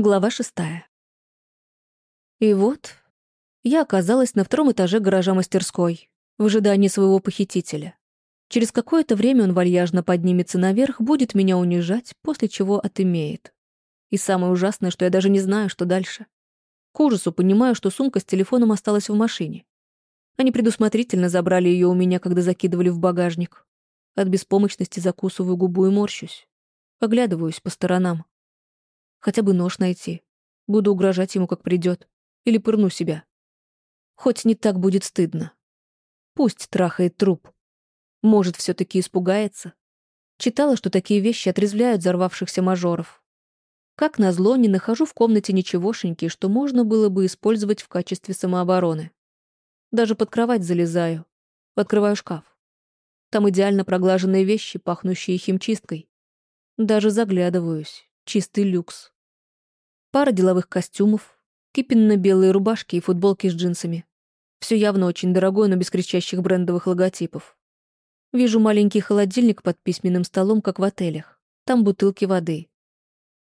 Глава шестая. И вот я оказалась на втором этаже гаража мастерской, в ожидании своего похитителя. Через какое-то время он вальяжно поднимется наверх, будет меня унижать, после чего отымеет. И самое ужасное, что я даже не знаю, что дальше. К ужасу понимаю, что сумка с телефоном осталась в машине. Они предусмотрительно забрали ее у меня, когда закидывали в багажник. От беспомощности закусываю губу и морщусь. Оглядываюсь по сторонам. Хотя бы нож найти. Буду угрожать ему, как придет. Или пырну себя. Хоть не так будет стыдно. Пусть трахает труп. Может, все таки испугается. Читала, что такие вещи отрезвляют взорвавшихся мажоров. Как назло, не нахожу в комнате ничегошеньки, что можно было бы использовать в качестве самообороны. Даже под кровать залезаю. Открываю шкаф. Там идеально проглаженные вещи, пахнущие химчисткой. Даже заглядываюсь. Чистый люкс. Пара деловых костюмов, кипенно-белые рубашки и футболки с джинсами. Все явно очень дорогое, но без кричащих брендовых логотипов. Вижу маленький холодильник под письменным столом, как в отелях. Там бутылки воды.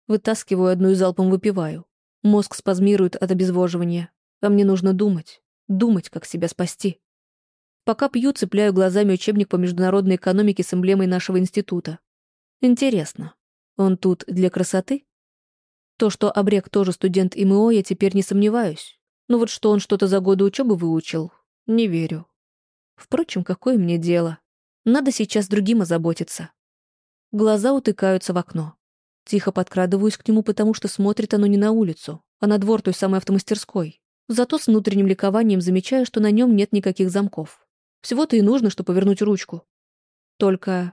Вытаскиваю одну и залпом выпиваю. Мозг спазмирует от обезвоживания. А мне нужно думать. Думать, как себя спасти. Пока пью, цепляю глазами учебник по международной экономике с эмблемой нашего института. Интересно, он тут для красоты? То, что Обрек тоже студент ИМО, я теперь не сомневаюсь. Но вот что он что-то за годы учебы выучил, не верю. Впрочем, какое мне дело? Надо сейчас другим озаботиться. Глаза утыкаются в окно. Тихо подкрадываюсь к нему, потому что смотрит оно не на улицу, а на двор той самой автомастерской. Зато с внутренним ликованием замечаю, что на нем нет никаких замков. Всего-то и нужно, чтобы повернуть ручку. Только...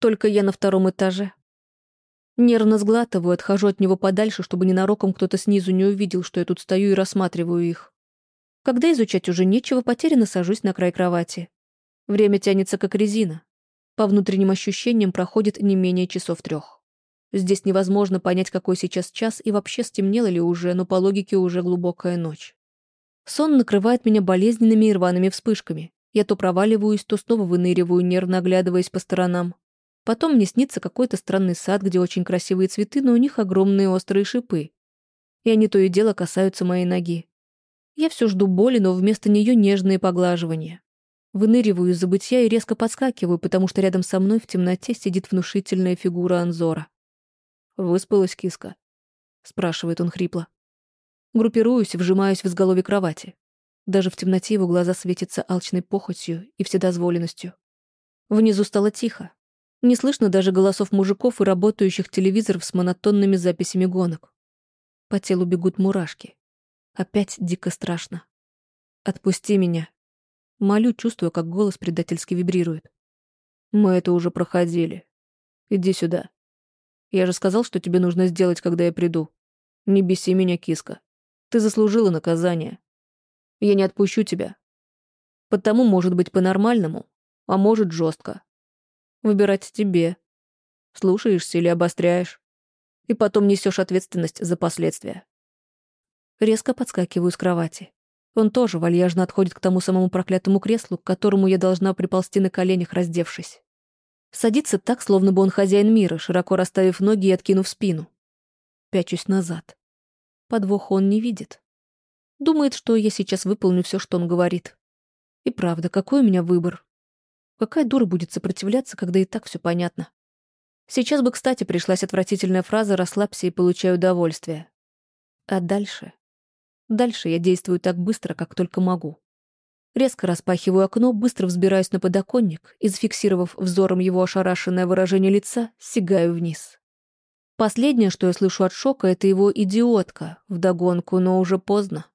Только я на втором этаже. Нервно сглатываю, отхожу от него подальше, чтобы ненароком кто-то снизу не увидел, что я тут стою и рассматриваю их. Когда изучать уже нечего, потерянно сажусь на край кровати. Время тянется как резина. По внутренним ощущениям проходит не менее часов трех. Здесь невозможно понять, какой сейчас час и вообще стемнело ли уже, но по логике уже глубокая ночь. Сон накрывает меня болезненными и рваными вспышками. Я то проваливаюсь, то снова выныриваю, нервно оглядываясь по сторонам. Потом мне снится какой-то странный сад, где очень красивые цветы, но у них огромные острые шипы. И они то и дело касаются моей ноги. Я все жду боли, но вместо нее нежные поглаживания. Выныриваю из забытья и резко подскакиваю, потому что рядом со мной в темноте сидит внушительная фигура Анзора. «Выспалась киска?» — спрашивает он хрипло. Группируюсь, вжимаюсь в изголовье кровати. Даже в темноте его глаза светятся алчной похотью и вседозволенностью. Внизу стало тихо. Не слышно даже голосов мужиков и работающих телевизоров с монотонными записями гонок. По телу бегут мурашки. Опять дико страшно. «Отпусти меня». Молю, чувствуя, как голос предательски вибрирует. «Мы это уже проходили. Иди сюда. Я же сказал, что тебе нужно сделать, когда я приду. Не беси меня, киска. Ты заслужила наказание. Я не отпущу тебя. Потому может быть по-нормальному, а может жестко. Выбирать тебе. Слушаешься или обостряешь. И потом несешь ответственность за последствия. Резко подскакиваю с кровати. Он тоже вальяжно отходит к тому самому проклятому креслу, к которому я должна приползти на коленях, раздевшись. Садится так, словно бы он хозяин мира, широко расставив ноги и откинув спину. Пячусь назад. Подвоха он не видит. Думает, что я сейчас выполню все, что он говорит. И правда, какой у меня выбор? Какая дура будет сопротивляться, когда и так все понятно? Сейчас бы, кстати, пришлась отвратительная фраза «расслабься и получай удовольствие». А дальше? Дальше я действую так быстро, как только могу. Резко распахиваю окно, быстро взбираюсь на подоконник и, зафиксировав взором его ошарашенное выражение лица, сигаю вниз. Последнее, что я слышу от шока, это его идиотка, вдогонку, но уже поздно.